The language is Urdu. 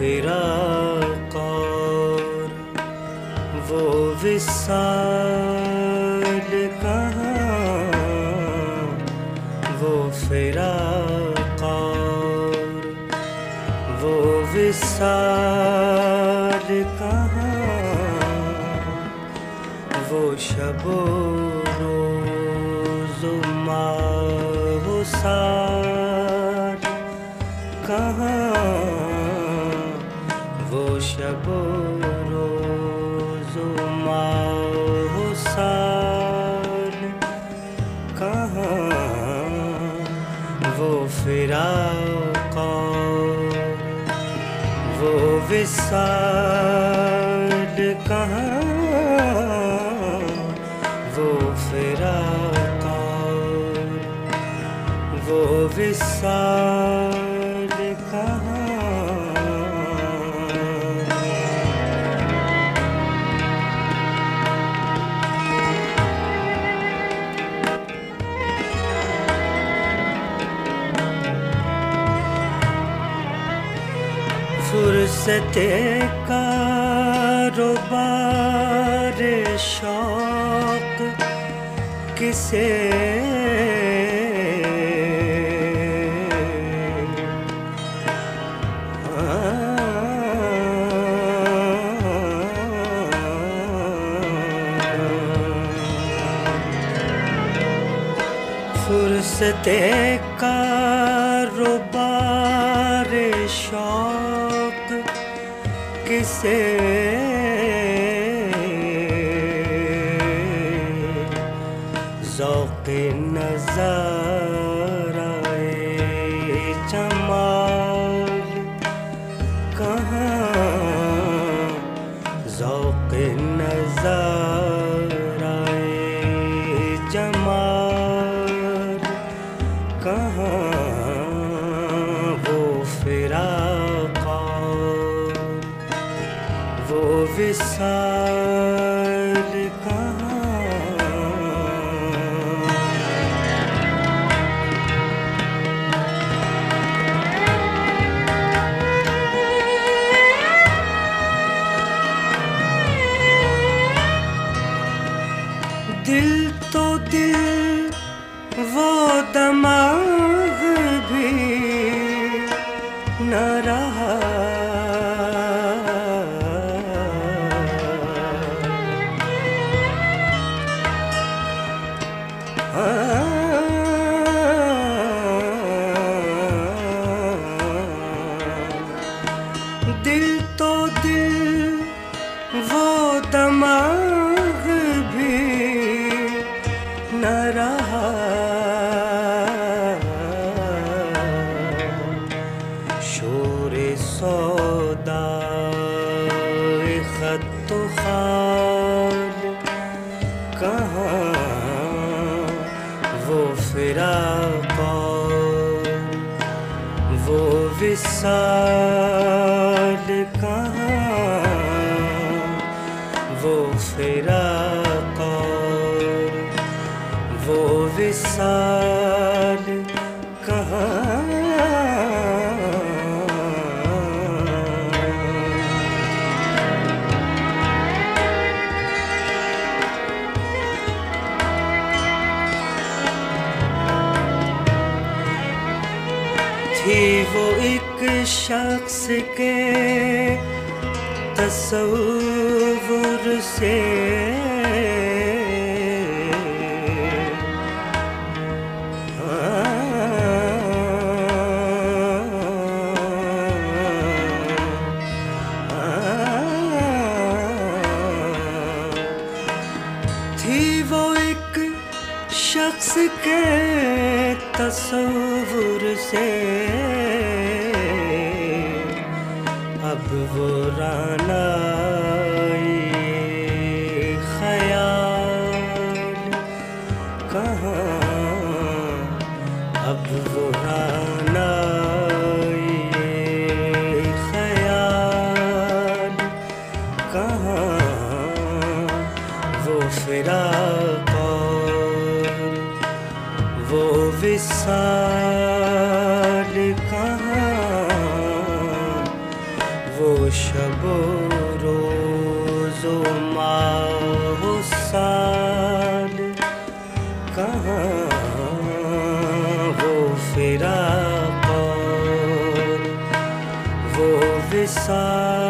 فراق اور وہ وصال کہاں؟ وہ فراق اور وہ وصال کہاں؟ وہ شب و روز و ماہ و شب روز و سال کہاں وہ فراق وہ وصال کہاں وہ فراق وہ کہاں فرصت کاروبار شوق کسے فرصت کاروبار شوق کسے۔ ذوق نظر آئے جمال کہاں؟ ذوق نظر آئے جمال کہاں؟ وصال کہاں دل تو دل وہ دماغ بھی نہ رہا۔ وصال کہاں؟ وہ فراق وہ وصال کہاں؟ شخص کے تصور سے۔ تھی وہ ایک شخص کے تصور سے۔ وہ رانا خیال کہاں؟ اب وہ رانا خیال کہاں؟ وہ فراق وہ وصال شب روز و ماہ کہاں وہ فراق وہ وصال